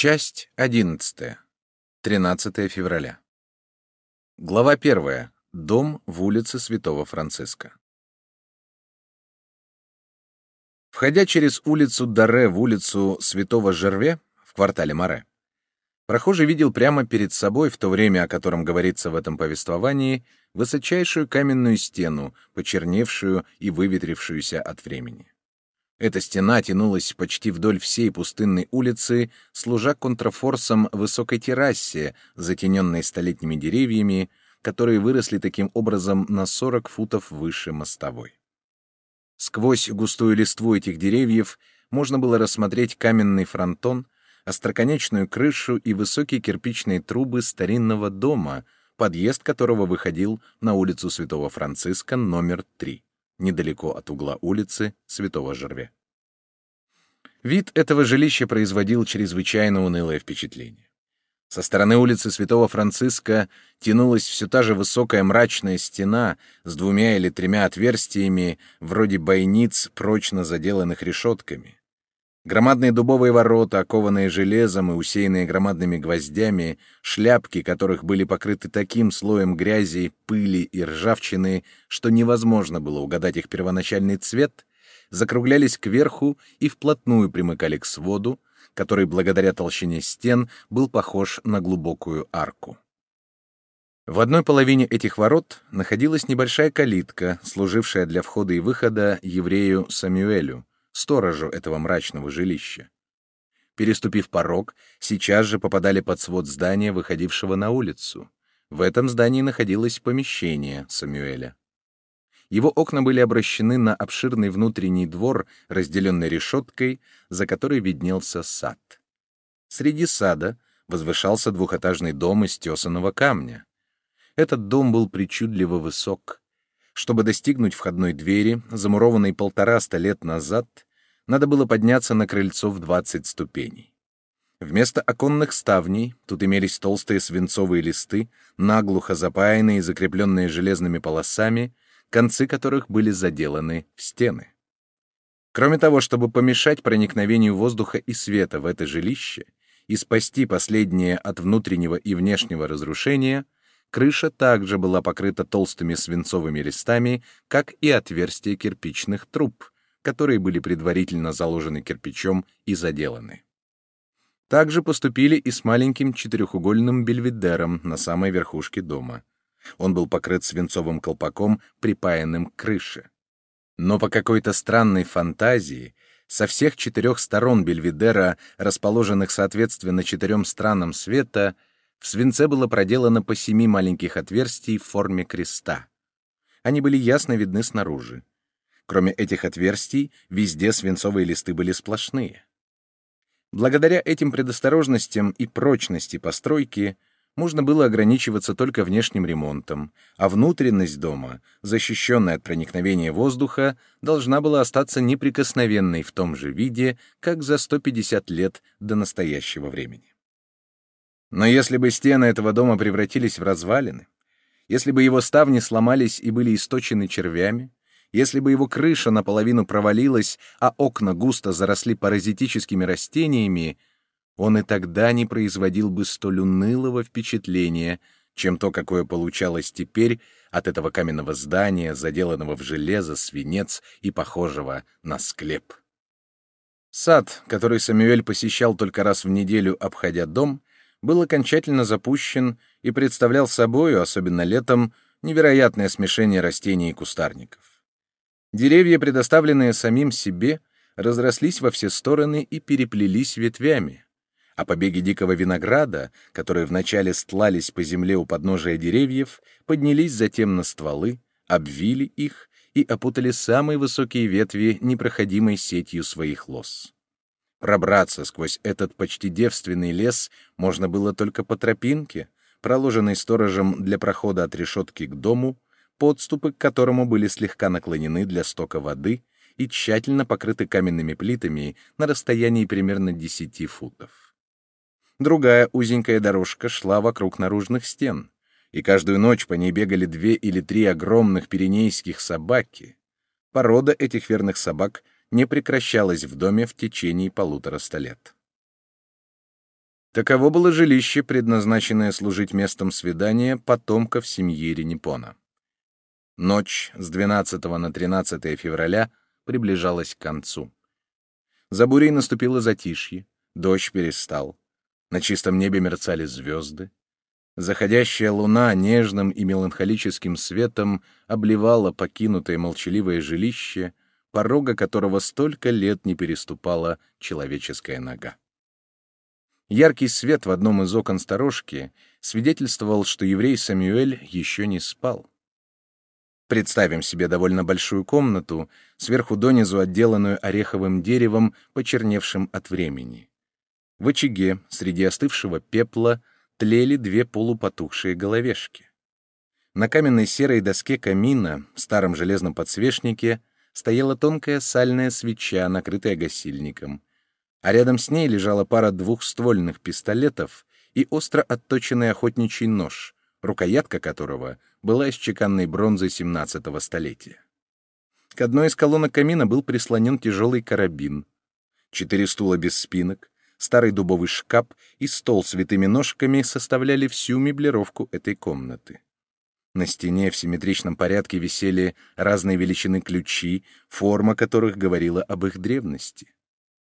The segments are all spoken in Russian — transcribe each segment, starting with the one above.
Часть 11. 13 февраля. Глава 1. Дом в улице Святого Франциска. Входя через улицу Даре в улицу Святого Жерве в квартале Море, прохожий видел прямо перед собой, в то время, о котором говорится в этом повествовании, высочайшую каменную стену, почерневшую и выветрившуюся от времени. Эта стена тянулась почти вдоль всей пустынной улицы, служа контрафорсом высокой террасе, затененной столетними деревьями, которые выросли таким образом на 40 футов выше мостовой. Сквозь густую листву этих деревьев можно было рассмотреть каменный фронтон, остроконечную крышу и высокие кирпичные трубы старинного дома, подъезд которого выходил на улицу Святого Франциска номер 3 недалеко от угла улицы Святого Жерве. Вид этого жилища производил чрезвычайно унылое впечатление. Со стороны улицы Святого Франциска тянулась все та же высокая мрачная стена с двумя или тремя отверстиями, вроде бойниц, прочно заделанных решетками. Громадные дубовые ворота, окованные железом и усеянные громадными гвоздями, шляпки которых были покрыты таким слоем грязи, пыли и ржавчины, что невозможно было угадать их первоначальный цвет, закруглялись кверху и вплотную примыкали к своду, который, благодаря толщине стен, был похож на глубокую арку. В одной половине этих ворот находилась небольшая калитка, служившая для входа и выхода еврею Самюэлю, сторожу этого мрачного жилища. Переступив порог, сейчас же попадали под свод здания, выходившего на улицу. В этом здании находилось помещение Самюэля. Его окна были обращены на обширный внутренний двор, разделенный решеткой, за которой виднелся сад. Среди сада возвышался двухэтажный дом из тесаного камня. Этот дом был причудливо высок. Чтобы достигнуть входной двери, замурованной полтораста лет назад, надо было подняться на крыльцо в двадцать ступеней. Вместо оконных ставней тут имелись толстые свинцовые листы, наглухо запаянные и закрепленные железными полосами, концы которых были заделаны в стены. Кроме того, чтобы помешать проникновению воздуха и света в это жилище и спасти последнее от внутреннего и внешнего разрушения, крыша также была покрыта толстыми свинцовыми листами, как и отверстия кирпичных труб — которые были предварительно заложены кирпичом и заделаны. Также поступили и с маленьким четырехугольным бельведером на самой верхушке дома. Он был покрыт свинцовым колпаком, припаянным к крыше. Но по какой-то странной фантазии со всех четырех сторон бельведера, расположенных соответственно четырем странам света, в свинце было проделано по семи маленьких отверстий в форме креста. Они были ясно видны снаружи. Кроме этих отверстий, везде свинцовые листы были сплошные. Благодаря этим предосторожностям и прочности постройки можно было ограничиваться только внешним ремонтом, а внутренность дома, защищенная от проникновения воздуха, должна была остаться неприкосновенной в том же виде, как за 150 лет до настоящего времени. Но если бы стены этого дома превратились в развалины, если бы его ставни сломались и были источены червями, если бы его крыша наполовину провалилась, а окна густо заросли паразитическими растениями, он и тогда не производил бы столь унылого впечатления, чем то, какое получалось теперь от этого каменного здания, заделанного в железо, свинец и похожего на склеп. Сад, который Самюэль посещал только раз в неделю, обходя дом, был окончательно запущен и представлял собою, особенно летом, невероятное смешение растений и кустарников. Деревья, предоставленные самим себе, разрослись во все стороны и переплелись ветвями, а побеги дикого винограда, которые вначале стлались по земле у подножия деревьев, поднялись затем на стволы, обвили их и опутали самые высокие ветви непроходимой сетью своих лос. Пробраться сквозь этот почти девственный лес можно было только по тропинке, проложенной сторожем для прохода от решетки к дому, подступы к которому были слегка наклонены для стока воды и тщательно покрыты каменными плитами на расстоянии примерно 10 футов. Другая узенькая дорожка шла вокруг наружных стен, и каждую ночь по ней бегали две или три огромных пиренейских собаки. Порода этих верных собак не прекращалась в доме в течение полутора ста лет. Таково было жилище, предназначенное служить местом свидания потомков семьи Ренепона. Ночь с 12 на 13 февраля приближалась к концу. За бурей наступило затишье, дождь перестал. На чистом небе мерцали звезды. Заходящая луна нежным и меланхолическим светом обливала покинутое молчаливое жилище, порога которого столько лет не переступала человеческая нога. Яркий свет в одном из окон сторожки свидетельствовал, что еврей Самюэль еще не спал. Представим себе довольно большую комнату, сверху донизу отделанную ореховым деревом, почерневшим от времени. В очаге, среди остывшего пепла, тлели две полупотухшие головешки. На каменной серой доске камина, старом железном подсвечнике, стояла тонкая сальная свеча, накрытая гасильником, а рядом с ней лежала пара двухствольных пистолетов и остро отточенный охотничий нож, рукоятка которого была из чеканной бронзы XVII столетия. К одной из колонок камина был прислонен тяжелый карабин. Четыре стула без спинок, старый дубовый шкаф и стол с витыми ножками составляли всю меблировку этой комнаты. На стене в симметричном порядке висели разные величины ключи, форма которых говорила об их древности.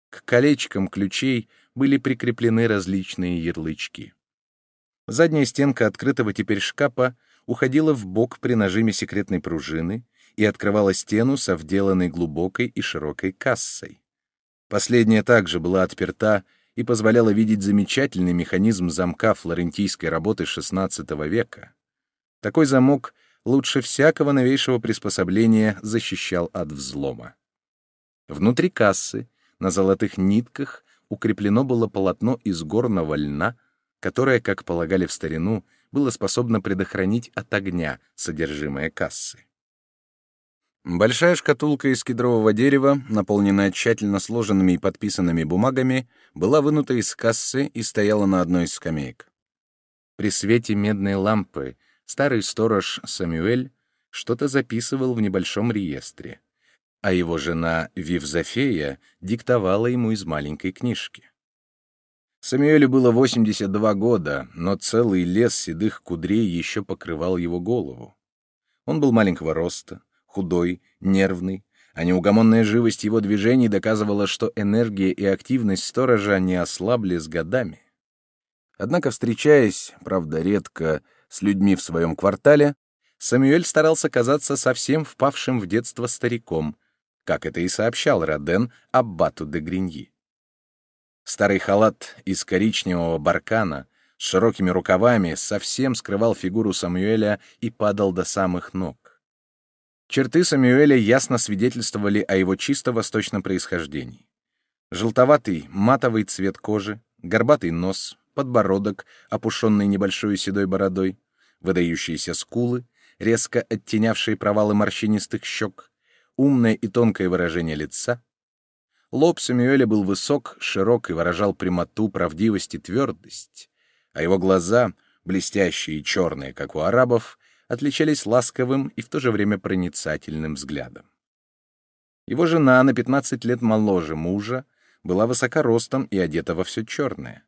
К колечкам ключей были прикреплены различные ярлычки. Задняя стенка открытого теперь шкафа уходила в бок при нажиме секретной пружины и открывала стену со вделанной глубокой и широкой кассой. Последняя также была отперта и позволяла видеть замечательный механизм замка флорентийской работы XVI века. Такой замок лучше всякого новейшего приспособления защищал от взлома. Внутри кассы, на золотых нитках, укреплено было полотно из горного льна, которое, как полагали в старину, было способно предохранить от огня содержимое кассы. Большая шкатулка из кедрового дерева, наполненная тщательно сложенными и подписанными бумагами, была вынута из кассы и стояла на одной из скамеек. При свете медной лампы старый сторож Самюэль что-то записывал в небольшом реестре, а его жена Вивзофея диктовала ему из маленькой книжки. Самюэлю было 82 года, но целый лес седых кудрей еще покрывал его голову. Он был маленького роста, худой, нервный, а неугомонная живость его движений доказывала, что энергия и активность сторожа не ослабли с годами. Однако, встречаясь, правда, редко, с людьми в своем квартале, Самюэль старался казаться совсем впавшим в детство стариком, как это и сообщал Роден Аббату де Гриньи. Старый халат из коричневого баркана с широкими рукавами совсем скрывал фигуру Самуэля и падал до самых ног. Черты Самуэля ясно свидетельствовали о его чисто восточном происхождении. Желтоватый матовый цвет кожи, горбатый нос, подбородок, опушенный небольшой седой бородой, выдающиеся скулы, резко оттенявшие провалы морщинистых щек, умное и тонкое выражение лица. Лоб Самюэля был высок, широк и выражал прямоту, правдивость и твердость, а его глаза, блестящие и черные, как у арабов, отличались ласковым и в то же время проницательным взглядом. Его жена, на 15 лет моложе мужа, была высокоростом и одета во все черное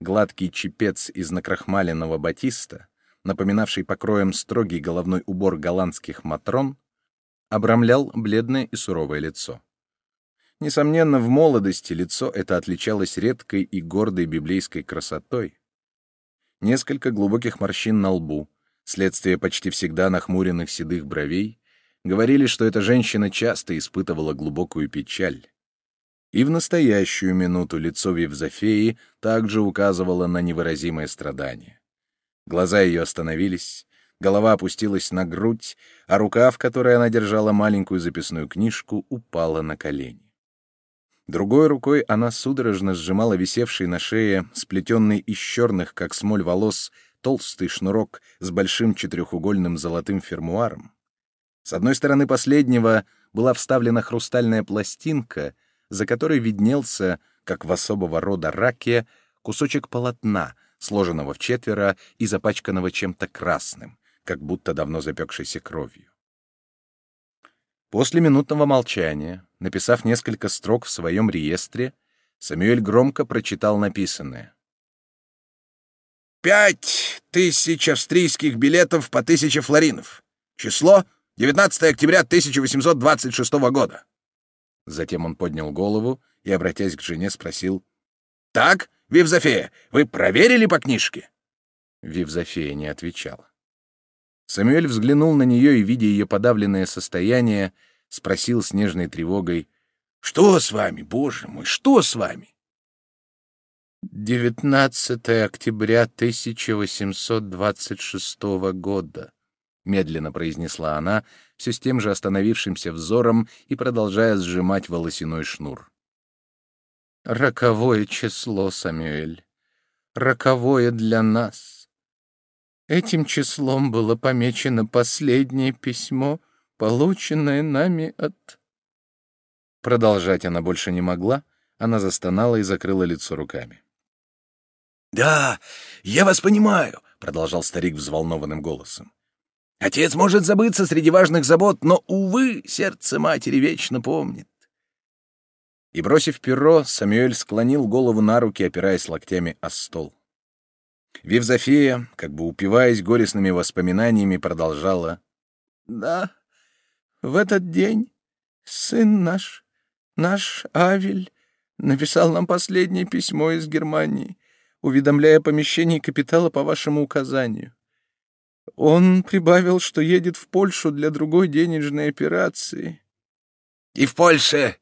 гладкий чепец из накрахмаленного батиста, напоминавший покроем строгий головной убор голландских матрон, обрамлял бледное и суровое лицо. Несомненно, в молодости лицо это отличалось редкой и гордой библейской красотой. Несколько глубоких морщин на лбу, следствие почти всегда нахмуренных седых бровей, говорили, что эта женщина часто испытывала глубокую печаль. И в настоящую минуту лицо Вивзофеи также указывало на невыразимое страдание. Глаза ее остановились, голова опустилась на грудь, а рука, в которой она держала маленькую записную книжку, упала на колени. Другой рукой она судорожно сжимала висевший на шее, сплетенный из черных, как смоль волос, толстый шнурок с большим четырехугольным золотым фермуаром. С одной стороны последнего была вставлена хрустальная пластинка — за которой виднелся, как в особого рода раке, кусочек полотна, сложенного в четверо и запачканного чем-то красным, как будто давно запекшейся кровью. После минутного молчания, написав несколько строк в своем реестре, Самюэль громко прочитал написанное. пять тысяч австрийских билетов по тысяче флоринов. Число — 19 октября 1826 года». Затем он поднял голову и, обратясь к жене, спросил. «Так, Вивзофея, вы проверили по книжке?» Вивзофея не отвечала. Самуэль взглянул на нее и, видя ее подавленное состояние, спросил с нежной тревогой. «Что с вами, боже мой, что с вами?» 19 октября 1826 года», — медленно произнесла она, все с тем же остановившимся взором и продолжая сжимать волосяной шнур. «Роковое число, Самюэль, роковое для нас. Этим числом было помечено последнее письмо, полученное нами от...» Продолжать она больше не могла, она застонала и закрыла лицо руками. «Да, я вас понимаю», — продолжал старик взволнованным голосом. «Отец может забыться среди важных забот, но, увы, сердце матери вечно помнит». И, бросив перо, Самюэль склонил голову на руки, опираясь локтями о стол. Вивзофия, как бы упиваясь горестными воспоминаниями, продолжала. «Да, в этот день сын наш, наш Авель, написал нам последнее письмо из Германии уведомляя о помещении капитала по вашему указанию. Он прибавил, что едет в Польшу для другой денежной операции. — И в Польше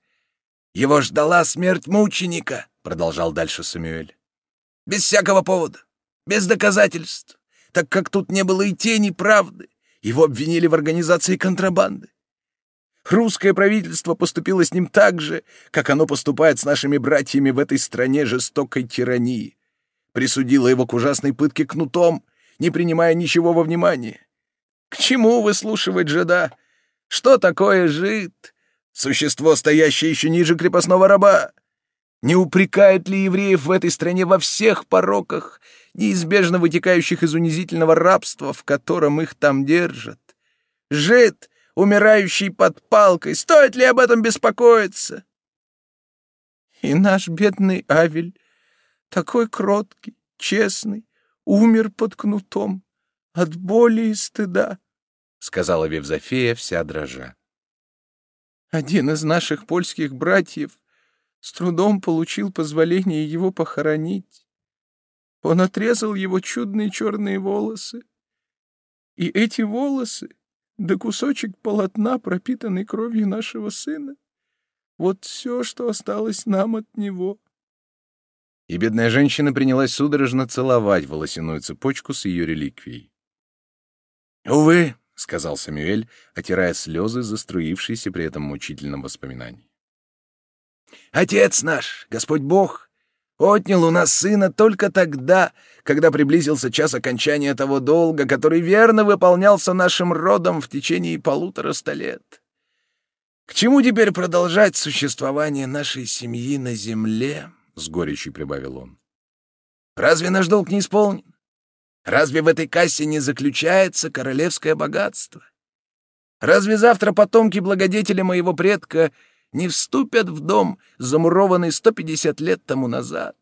его ждала смерть мученика, — продолжал дальше Самюэль. — Без всякого повода, без доказательств, так как тут не было и тени правды. Его обвинили в организации контрабанды. Русское правительство поступило с ним так же, как оно поступает с нашими братьями в этой стране жестокой тирании присудила его к ужасной пытке кнутом, не принимая ничего во внимание. К чему выслушивать жида? Что такое жид? Существо, стоящее еще ниже крепостного раба. Не упрекают ли евреев в этой стране во всех пороках, неизбежно вытекающих из унизительного рабства, в котором их там держат? Жид, умирающий под палкой, стоит ли об этом беспокоиться? И наш бедный Авель такой кроткий, честный, умер под кнутом от боли и стыда, — сказала Вевзофея, вся дрожа. Один из наших польских братьев с трудом получил позволение его похоронить. Он отрезал его чудные черные волосы. И эти волосы, да кусочек полотна, пропитанный кровью нашего сына, вот все, что осталось нам от него и бедная женщина принялась судорожно целовать волосяную цепочку с ее реликвией. «Увы», — сказал Самюэль, отирая слезы, заструившиеся при этом мучительном воспоминании. «Отец наш, Господь Бог, отнял у нас сына только тогда, когда приблизился час окончания того долга, который верно выполнялся нашим родом в течение полутора ста лет. К чему теперь продолжать существование нашей семьи на земле?» — с горечью прибавил он. «Разве наш долг не исполнен? Разве в этой кассе не заключается королевское богатство? Разве завтра потомки благодетеля моего предка не вступят в дом, замурованный 150 лет тому назад?»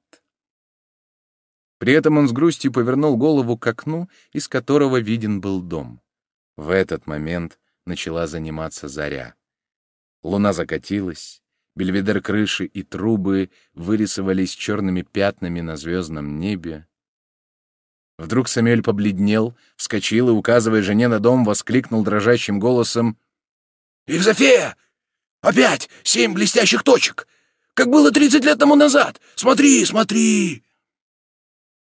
При этом он с грустью повернул голову к окну, из которого виден был дом. В этот момент начала заниматься заря. Луна закатилась, Бельведер крыши и трубы вырисовались черными пятнами на звездном небе. Вдруг Самель побледнел, вскочил и, указывая жене на дом, воскликнул дрожащим голосом. «Евзофея! Опять семь блестящих точек! Как было тридцать лет тому назад! Смотри, смотри!»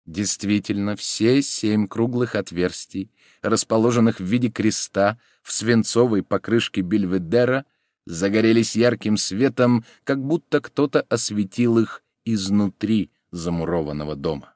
Действительно, все семь круглых отверстий, расположенных в виде креста в свинцовой покрышке Бельведера, загорелись ярким светом, как будто кто-то осветил их изнутри замурованного дома.